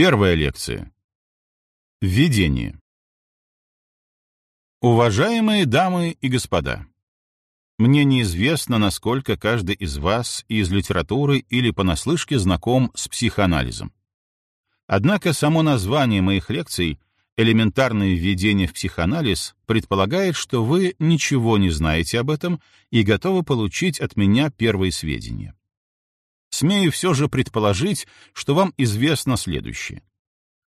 Первая лекция. Введение. Уважаемые дамы и господа, мне неизвестно, насколько каждый из вас из литературы или понаслышке знаком с психоанализом. Однако само название моих лекций «Элементарное введение в психоанализ» предполагает, что вы ничего не знаете об этом и готовы получить от меня первые сведения. Смею все же предположить, что вам известно следующее.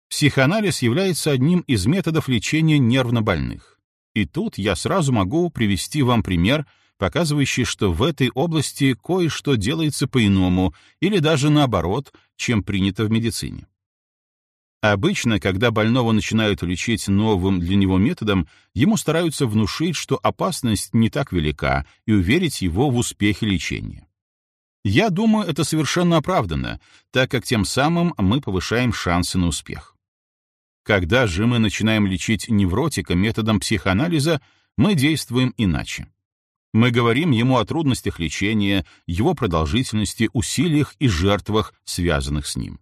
Психоанализ является одним из методов лечения нервнобольных. И тут я сразу могу привести вам пример, показывающий, что в этой области кое-что делается по-иному или даже наоборот, чем принято в медицине. Обычно, когда больного начинают лечить новым для него методом, ему стараются внушить, что опасность не так велика, и уверить его в успехе лечения. Я думаю, это совершенно оправданно, так как тем самым мы повышаем шансы на успех. Когда же мы начинаем лечить невротика методом психоанализа, мы действуем иначе. Мы говорим ему о трудностях лечения, его продолжительности, усилиях и жертвах, связанных с ним.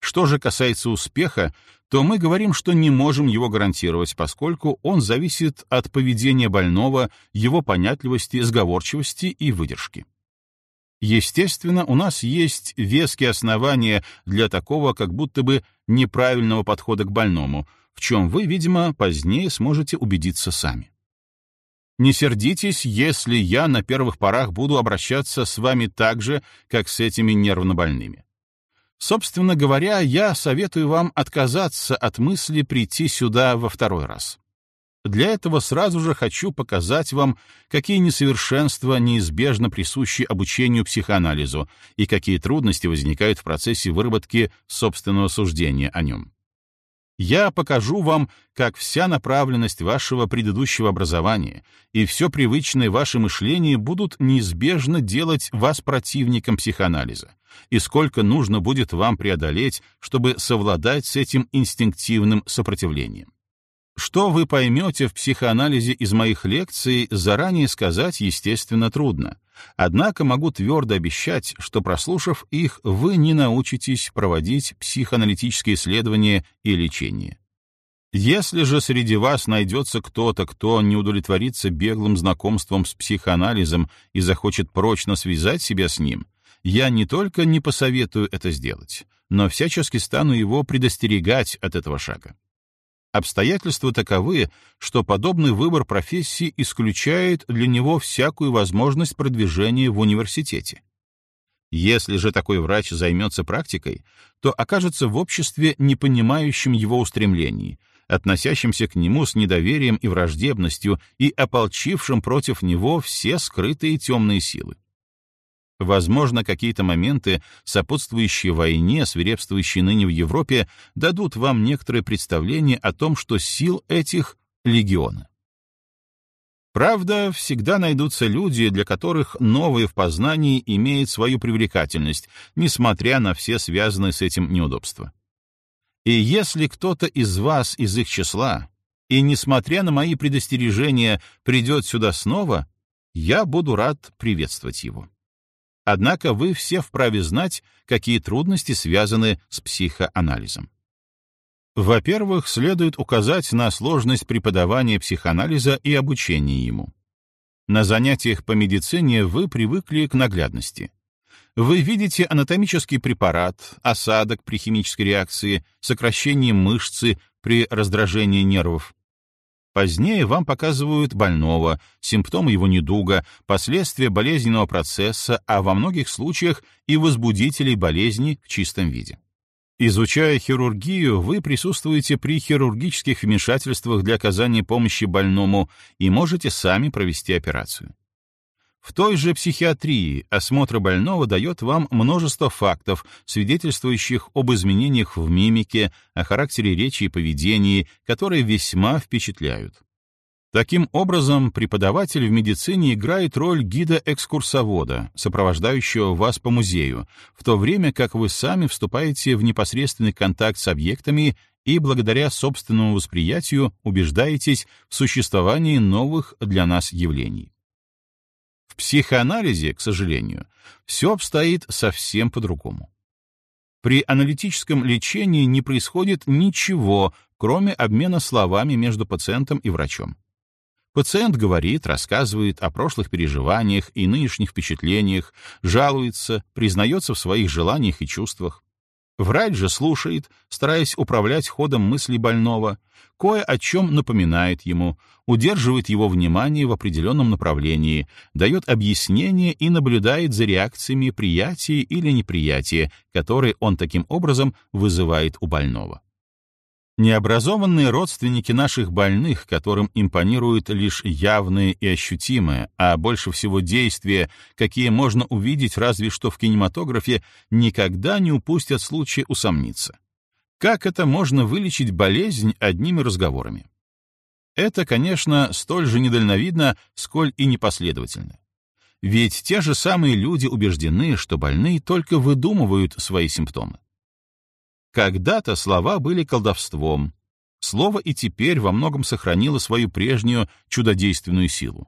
Что же касается успеха, то мы говорим, что не можем его гарантировать, поскольку он зависит от поведения больного, его понятливости, сговорчивости и выдержки. Естественно, у нас есть веские основания для такого как будто бы неправильного подхода к больному, в чем вы, видимо, позднее сможете убедиться сами. Не сердитесь, если я на первых порах буду обращаться с вами так же, как с этими нервнобольными. Собственно говоря, я советую вам отказаться от мысли прийти сюда во второй раз. Для этого сразу же хочу показать вам, какие несовершенства неизбежно присущи обучению психоанализу и какие трудности возникают в процессе выработки собственного суждения о нем. Я покажу вам, как вся направленность вашего предыдущего образования и все привычное ваше мышление будут неизбежно делать вас противником психоанализа, и сколько нужно будет вам преодолеть, чтобы совладать с этим инстинктивным сопротивлением. Что вы поймете в психоанализе из моих лекций, заранее сказать, естественно, трудно. Однако могу твердо обещать, что, прослушав их, вы не научитесь проводить психоаналитические исследования и лечение. Если же среди вас найдется кто-то, кто не удовлетворится беглым знакомством с психоанализом и захочет прочно связать себя с ним, я не только не посоветую это сделать, но всячески стану его предостерегать от этого шага. Обстоятельства таковы, что подобный выбор профессии исключает для него всякую возможность продвижения в университете. Если же такой врач займется практикой, то окажется в обществе, не понимающим его устремлений, относящимся к нему с недоверием и враждебностью и ополчившим против него все скрытые темные силы. Возможно, какие-то моменты, сопутствующие войне, свирепствующей ныне в Европе, дадут вам некоторое представление о том, что сил этих — легионы. Правда, всегда найдутся люди, для которых новое в познании имеет свою привлекательность, несмотря на все связанные с этим неудобства. И если кто-то из вас из их числа, и, несмотря на мои предостережения, придет сюда снова, я буду рад приветствовать его. Однако вы все вправе знать, какие трудности связаны с психоанализом. Во-первых, следует указать на сложность преподавания психоанализа и обучения ему. На занятиях по медицине вы привыкли к наглядности. Вы видите анатомический препарат, осадок при химической реакции, сокращение мышцы при раздражении нервов. Позднее вам показывают больного, симптомы его недуга, последствия болезненного процесса, а во многих случаях и возбудителей болезни в чистом виде. Изучая хирургию, вы присутствуете при хирургических вмешательствах для оказания помощи больному и можете сами провести операцию. В той же психиатрии осмотр больного дает вам множество фактов, свидетельствующих об изменениях в мимике, о характере речи и поведении, которые весьма впечатляют. Таким образом, преподаватель в медицине играет роль гида-экскурсовода, сопровождающего вас по музею, в то время как вы сами вступаете в непосредственный контакт с объектами и благодаря собственному восприятию убеждаетесь в существовании новых для нас явлений. В психоанализе, к сожалению, все обстоит совсем по-другому. При аналитическом лечении не происходит ничего, кроме обмена словами между пациентом и врачом. Пациент говорит, рассказывает о прошлых переживаниях и нынешних впечатлениях, жалуется, признается в своих желаниях и чувствах. Врач же слушает, стараясь управлять ходом мыслей больного, кое о чем напоминает ему, удерживает его внимание в определенном направлении, дает объяснение и наблюдает за реакциями приятия или неприятия, которые он таким образом вызывает у больного. Необразованные родственники наших больных, которым импонируют лишь явные и ощутимые, а больше всего действия, какие можно увидеть разве что в кинематографе, никогда не упустят случая усомниться. Как это можно вылечить болезнь одними разговорами? Это, конечно, столь же недальновидно, сколь и непоследовательно. Ведь те же самые люди убеждены, что больные только выдумывают свои симптомы. Когда-то слова были колдовством. Слово и теперь во многом сохранило свою прежнюю чудодейственную силу.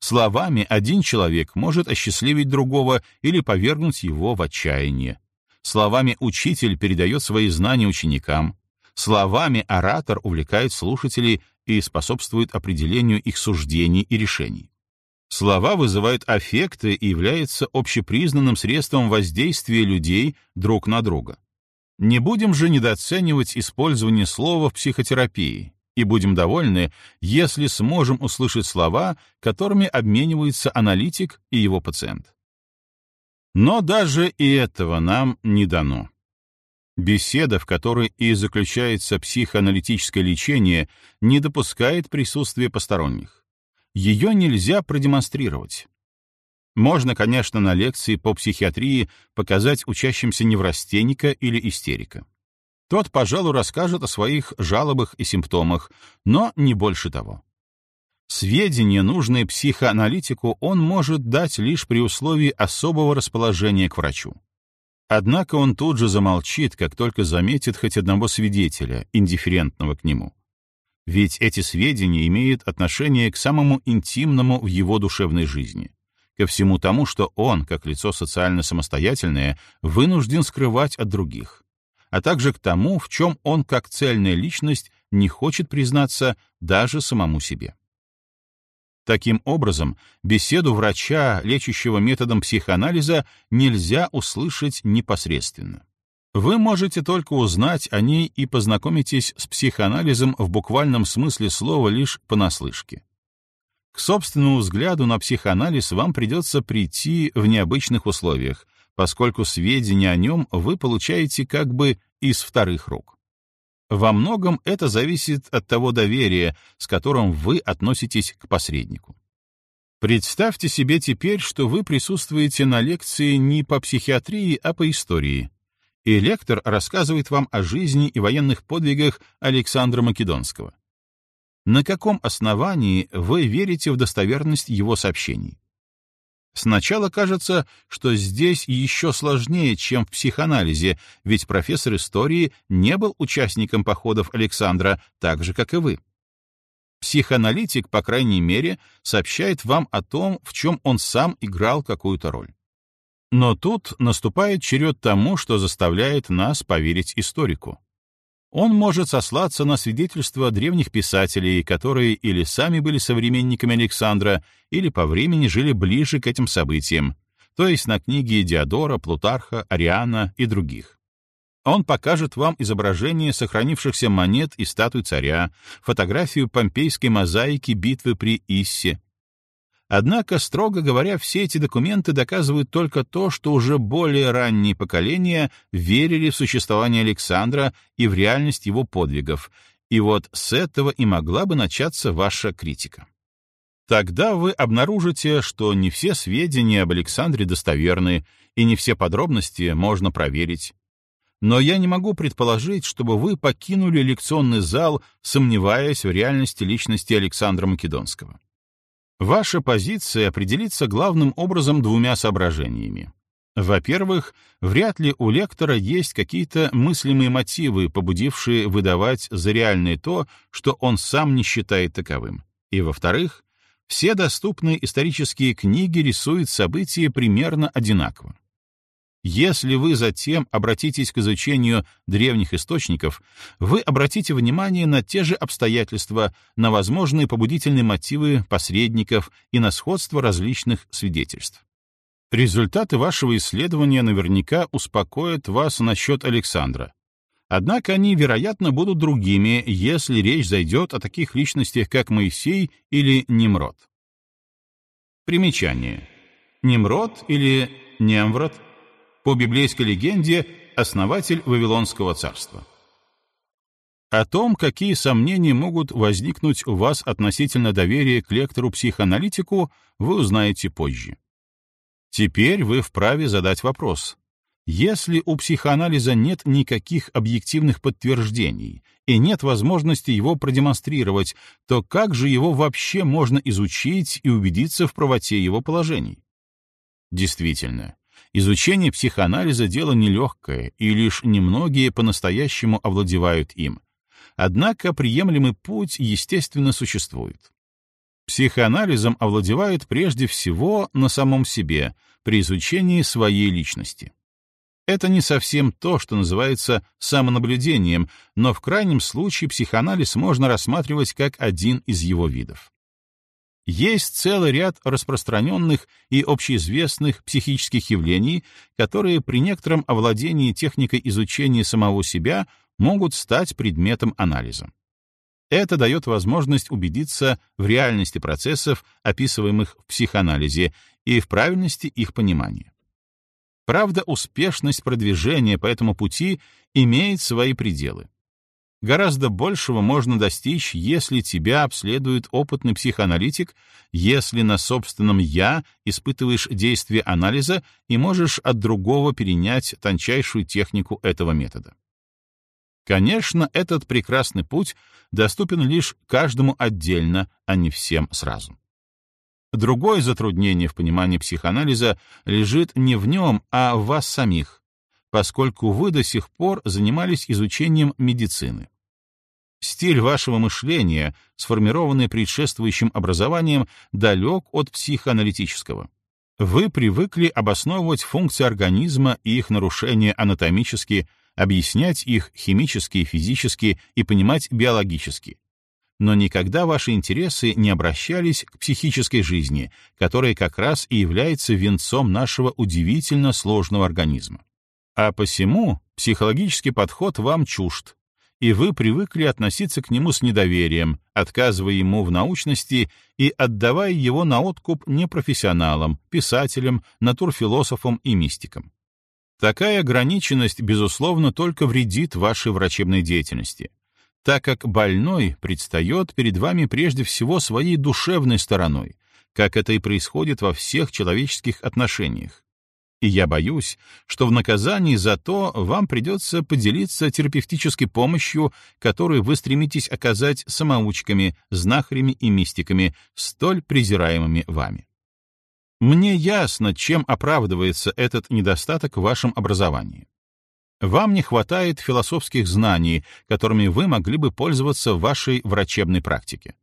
Словами один человек может осчастливить другого или повергнуть его в отчаяние. Словами учитель передает свои знания ученикам. Словами оратор увлекает слушателей и способствует определению их суждений и решений. Слова вызывают аффекты и являются общепризнанным средством воздействия людей друг на друга. Не будем же недооценивать использование слова в психотерапии и будем довольны, если сможем услышать слова, которыми обменивается аналитик и его пациент. Но даже и этого нам не дано. Беседа, в которой и заключается психоаналитическое лечение, не допускает присутствия посторонних. Ее нельзя продемонстрировать. Можно, конечно, на лекции по психиатрии показать учащимся неврастенника или истерика. Тот, пожалуй, расскажет о своих жалобах и симптомах, но не больше того. Сведения, нужные психоаналитику, он может дать лишь при условии особого расположения к врачу. Однако он тут же замолчит, как только заметит хоть одного свидетеля, индифферентного к нему. Ведь эти сведения имеют отношение к самому интимному в его душевной жизни ко всему тому, что он, как лицо социально самостоятельное, вынужден скрывать от других, а также к тому, в чем он, как цельная личность, не хочет признаться даже самому себе. Таким образом, беседу врача, лечащего методом психоанализа, нельзя услышать непосредственно. Вы можете только узнать о ней и познакомитесь с психоанализом в буквальном смысле слова лишь понаслышке. К собственному взгляду на психоанализ вам придется прийти в необычных условиях, поскольку сведения о нем вы получаете как бы из вторых рук. Во многом это зависит от того доверия, с которым вы относитесь к посреднику. Представьте себе теперь, что вы присутствуете на лекции не по психиатрии, а по истории, и лектор рассказывает вам о жизни и военных подвигах Александра Македонского. На каком основании вы верите в достоверность его сообщений? Сначала кажется, что здесь еще сложнее, чем в психоанализе, ведь профессор истории не был участником походов Александра, так же, как и вы. Психоаналитик, по крайней мере, сообщает вам о том, в чем он сам играл какую-то роль. Но тут наступает черед тому, что заставляет нас поверить историку. Он может сослаться на свидетельства древних писателей, которые или сами были современниками Александра, или по времени жили ближе к этим событиям, то есть на книги Диодора, Плутарха, Ариана и других. Он покажет вам изображение сохранившихся монет и статуй царя, фотографию помпейской мозаики битвы при Иссе, Однако, строго говоря, все эти документы доказывают только то, что уже более ранние поколения верили в существование Александра и в реальность его подвигов, и вот с этого и могла бы начаться ваша критика. Тогда вы обнаружите, что не все сведения об Александре достоверны, и не все подробности можно проверить. Но я не могу предположить, чтобы вы покинули лекционный зал, сомневаясь в реальности личности Александра Македонского. Ваша позиция определится главным образом двумя соображениями. Во-первых, вряд ли у лектора есть какие-то мыслимые мотивы, побудившие выдавать за реальное то, что он сам не считает таковым. И во-вторых, все доступные исторические книги рисуют события примерно одинаково. Если вы затем обратитесь к изучению древних источников, вы обратите внимание на те же обстоятельства, на возможные побудительные мотивы посредников и на сходство различных свидетельств. Результаты вашего исследования наверняка успокоят вас насчет Александра. Однако они, вероятно, будут другими, если речь зайдет о таких личностях, как Моисей или Немрод. Примечание. Немрод или Немврод — по библейской легенде, основатель Вавилонского царства. О том, какие сомнения могут возникнуть у вас относительно доверия к лектору-психоаналитику, вы узнаете позже. Теперь вы вправе задать вопрос. Если у психоанализа нет никаких объективных подтверждений и нет возможности его продемонстрировать, то как же его вообще можно изучить и убедиться в правоте его положений? Действительно, Изучение психоанализа — дело нелегкое, и лишь немногие по-настоящему овладевают им. Однако приемлемый путь, естественно, существует. Психоанализом овладевают прежде всего на самом себе, при изучении своей личности. Это не совсем то, что называется самонаблюдением, но в крайнем случае психоанализ можно рассматривать как один из его видов. Есть целый ряд распространенных и общеизвестных психических явлений, которые при некотором овладении техникой изучения самого себя могут стать предметом анализа. Это дает возможность убедиться в реальности процессов, описываемых в психоанализе, и в правильности их понимания. Правда, успешность продвижения по этому пути имеет свои пределы. Гораздо большего можно достичь, если тебя обследует опытный психоаналитик, если на собственном «я» испытываешь действие анализа и можешь от другого перенять тончайшую технику этого метода. Конечно, этот прекрасный путь доступен лишь каждому отдельно, а не всем сразу. Другое затруднение в понимании психоанализа лежит не в нем, а в вас самих, поскольку вы до сих пор занимались изучением медицины. Стиль вашего мышления, сформированный предшествующим образованием, далек от психоаналитического. Вы привыкли обосновывать функции организма и их нарушения анатомически, объяснять их химически, физически и понимать биологически. Но никогда ваши интересы не обращались к психической жизни, которая как раз и является венцом нашего удивительно сложного организма. А посему психологический подход вам чужд, и вы привыкли относиться к нему с недоверием, отказывая ему в научности и отдавая его на откуп непрофессионалам, писателям, натурфилософам и мистикам. Такая ограниченность, безусловно, только вредит вашей врачебной деятельности, так как больной предстает перед вами прежде всего своей душевной стороной, как это и происходит во всех человеческих отношениях, и я боюсь, что в наказании за то вам придется поделиться терапевтической помощью, которую вы стремитесь оказать самоучками, знахарями и мистиками, столь презираемыми вами. Мне ясно, чем оправдывается этот недостаток в вашем образовании. Вам не хватает философских знаний, которыми вы могли бы пользоваться в вашей врачебной практике.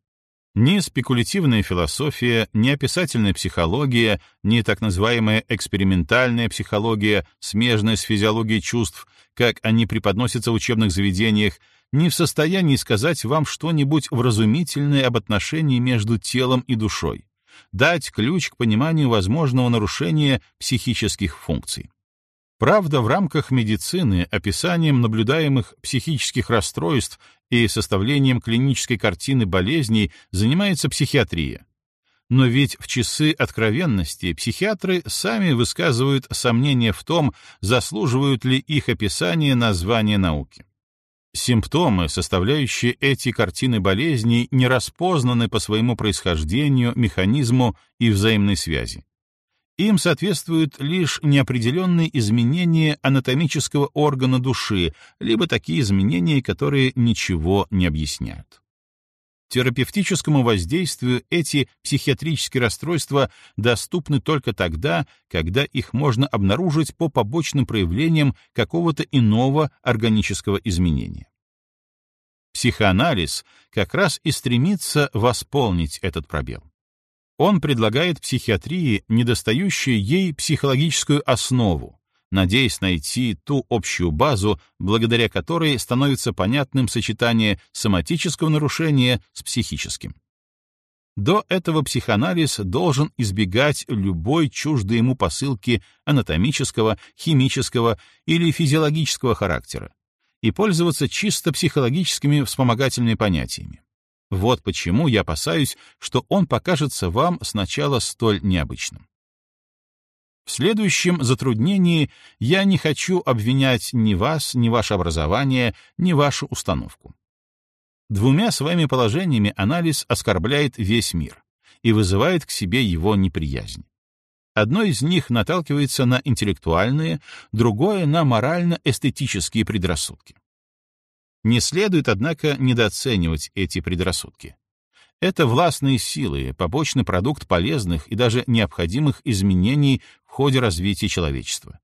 Ни спекулятивная философия, ни описательная психология, ни так называемая экспериментальная психология, смежная с физиологией чувств, как они преподносятся в учебных заведениях, не в состоянии сказать вам что-нибудь вразумительное об отношении между телом и душой, дать ключ к пониманию возможного нарушения психических функций. Правда, в рамках медицины описанием наблюдаемых психических расстройств и составлением клинической картины болезней занимается психиатрия. Но ведь в часы откровенности психиатры сами высказывают сомнения в том, заслуживают ли их описание названия науки. Симптомы, составляющие эти картины болезней, не распознаны по своему происхождению, механизму и взаимной связи. Им соответствуют лишь неопределенные изменения анатомического органа души, либо такие изменения, которые ничего не объясняют. Терапевтическому воздействию эти психиатрические расстройства доступны только тогда, когда их можно обнаружить по побочным проявлениям какого-то иного органического изменения. Психоанализ как раз и стремится восполнить этот пробел. Он предлагает психиатрии недостающую ей психологическую основу, надеясь найти ту общую базу, благодаря которой становится понятным сочетание соматического нарушения с психическим. До этого психоанализ должен избегать любой чуждой ему посылки анатомического, химического или физиологического характера и пользоваться чисто психологическими вспомогательными понятиями. Вот почему я опасаюсь, что он покажется вам сначала столь необычным. В следующем затруднении я не хочу обвинять ни вас, ни ваше образование, ни вашу установку. Двумя своими положениями анализ оскорбляет весь мир и вызывает к себе его неприязнь. Одно из них наталкивается на интеллектуальные, другое — на морально-эстетические предрассудки. Не следует, однако, недооценивать эти предрассудки. Это властные силы, побочный продукт полезных и даже необходимых изменений в ходе развития человечества.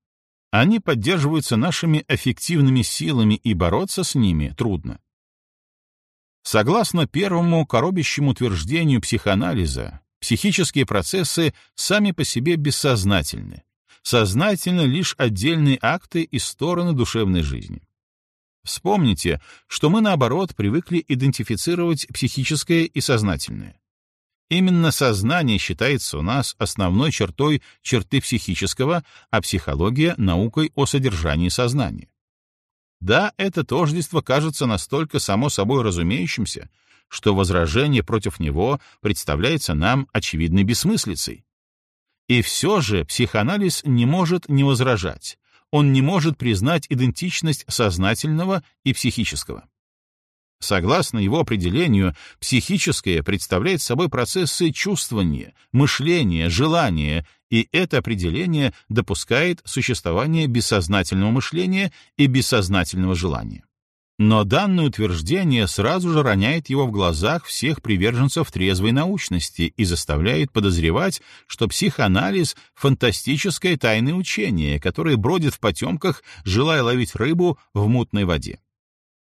Они поддерживаются нашими эффективными силами, и бороться с ними трудно. Согласно первому коробящему утверждению психоанализа, психические процессы сами по себе бессознательны. Сознательны лишь отдельные акты и стороны душевной жизни. Вспомните, что мы, наоборот, привыкли идентифицировать психическое и сознательное. Именно сознание считается у нас основной чертой черты психического, а психология — наукой о содержании сознания. Да, это тождество кажется настолько само собой разумеющимся, что возражение против него представляется нам очевидной бессмыслицей. И все же психоанализ не может не возражать, он не может признать идентичность сознательного и психического. Согласно его определению, психическое представляет собой процессы чувствования, мышления, желания, и это определение допускает существование бессознательного мышления и бессознательного желания. Но данное утверждение сразу же роняет его в глазах всех приверженцев трезвой научности и заставляет подозревать, что психоанализ — фантастическое тайное учение, которое бродит в потемках, желая ловить рыбу в мутной воде.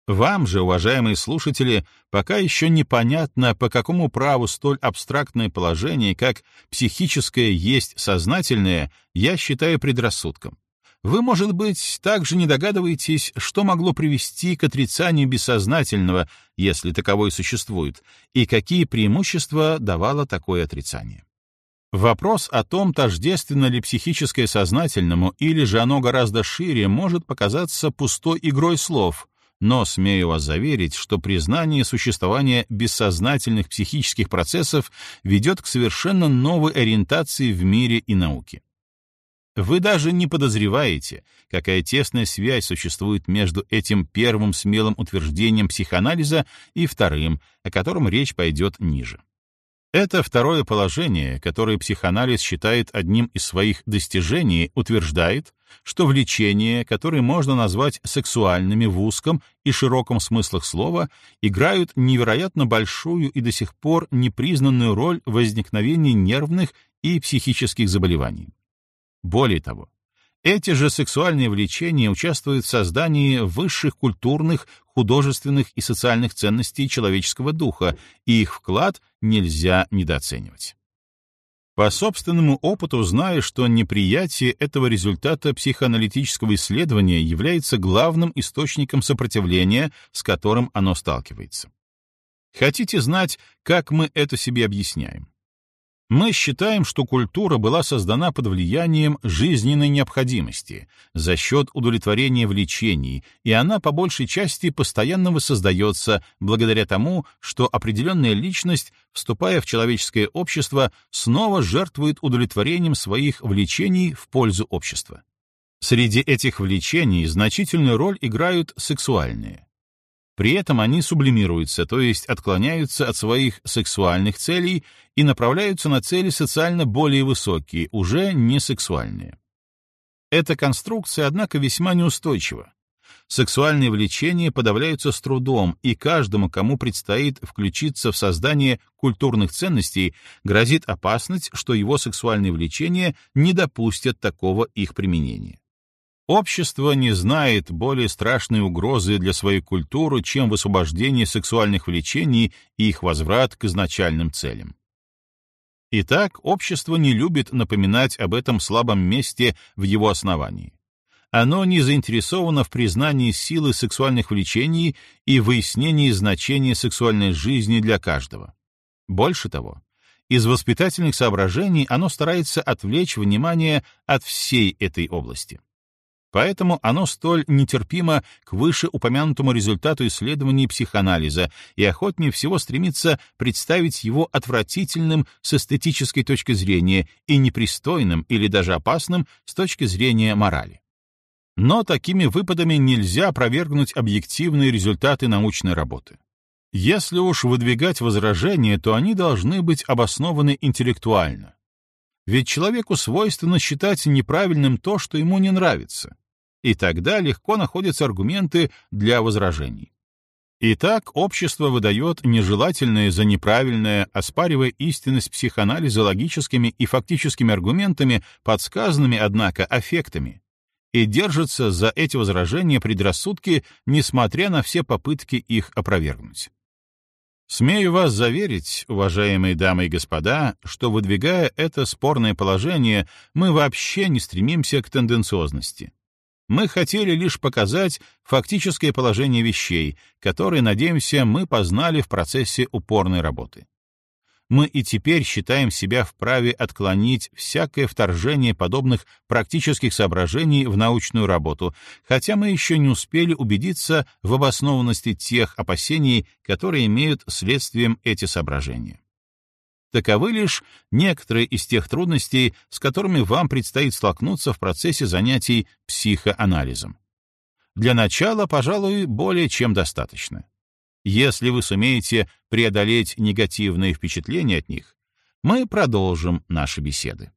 Вам же, уважаемые слушатели, пока еще непонятно, по какому праву столь абстрактное положение, как психическое есть сознательное, я считаю предрассудком. Вы, может быть, также не догадываетесь, что могло привести к отрицанию бессознательного, если таковой существует, и какие преимущества давало такое отрицание. Вопрос о том, тождественно ли психическое сознательному или же оно гораздо шире, может показаться пустой игрой слов, но смею вас заверить, что признание существования бессознательных психических процессов ведет к совершенно новой ориентации в мире и науке. Вы даже не подозреваете, какая тесная связь существует между этим первым смелым утверждением психоанализа и вторым, о котором речь пойдет ниже. Это второе положение, которое психоанализ считает одним из своих достижений, утверждает, что влечения, которые можно назвать сексуальными в узком и широком смыслах слова, играют невероятно большую и до сих пор непризнанную роль в возникновении нервных и психических заболеваний. Более того, эти же сексуальные влечения участвуют в создании высших культурных, художественных и социальных ценностей человеческого духа, и их вклад нельзя недооценивать. По собственному опыту знаю, что неприятие этого результата психоаналитического исследования является главным источником сопротивления, с которым оно сталкивается. Хотите знать, как мы это себе объясняем? Мы считаем, что культура была создана под влиянием жизненной необходимости, за счет удовлетворения влечений, и она по большей части постоянно воссоздается благодаря тому, что определенная личность, вступая в человеческое общество, снова жертвует удовлетворением своих влечений в пользу общества. Среди этих влечений значительную роль играют сексуальные. При этом они сублимируются, то есть отклоняются от своих сексуальных целей и направляются на цели социально более высокие, уже не сексуальные. Эта конструкция, однако, весьма неустойчива. Сексуальные влечения подавляются с трудом, и каждому, кому предстоит включиться в создание культурных ценностей, грозит опасность, что его сексуальные влечения не допустят такого их применения. Общество не знает более страшной угрозы для своей культуры, чем высвобождение сексуальных влечений и их возврат к изначальным целям. Итак, общество не любит напоминать об этом слабом месте в его основании. оно не заинтересовано в признании силы сексуальных влечений и выяснении значения сексуальной жизни для каждого. Больше того, из воспитательных соображений оно старается отвлечь внимание от всей этой области. Поэтому оно столь нетерпимо к вышеупомянутому результату исследований психоанализа и охотнее всего стремится представить его отвратительным с эстетической точки зрения и непристойным или даже опасным с точки зрения морали. Но такими выпадами нельзя опровергнуть объективные результаты научной работы. Если уж выдвигать возражения, то они должны быть обоснованы интеллектуально. Ведь человеку свойственно считать неправильным то, что ему не нравится. И тогда легко находятся аргументы для возражений. Итак, общество выдает нежелательное за неправильное, оспаривая истинность психоанализа логическими и фактическими аргументами, подсказанными, однако, аффектами, и держится за эти возражения предрассудки, несмотря на все попытки их опровергнуть. Смею вас заверить, уважаемые дамы и господа, что, выдвигая это спорное положение, мы вообще не стремимся к тенденциозности. Мы хотели лишь показать фактическое положение вещей, которые, надеемся, мы познали в процессе упорной работы мы и теперь считаем себя вправе отклонить всякое вторжение подобных практических соображений в научную работу, хотя мы еще не успели убедиться в обоснованности тех опасений, которые имеют следствием эти соображения. Таковы лишь некоторые из тех трудностей, с которыми вам предстоит столкнуться в процессе занятий психоанализом. Для начала, пожалуй, более чем достаточно. Если вы сумеете преодолеть негативные впечатления от них, мы продолжим наши беседы.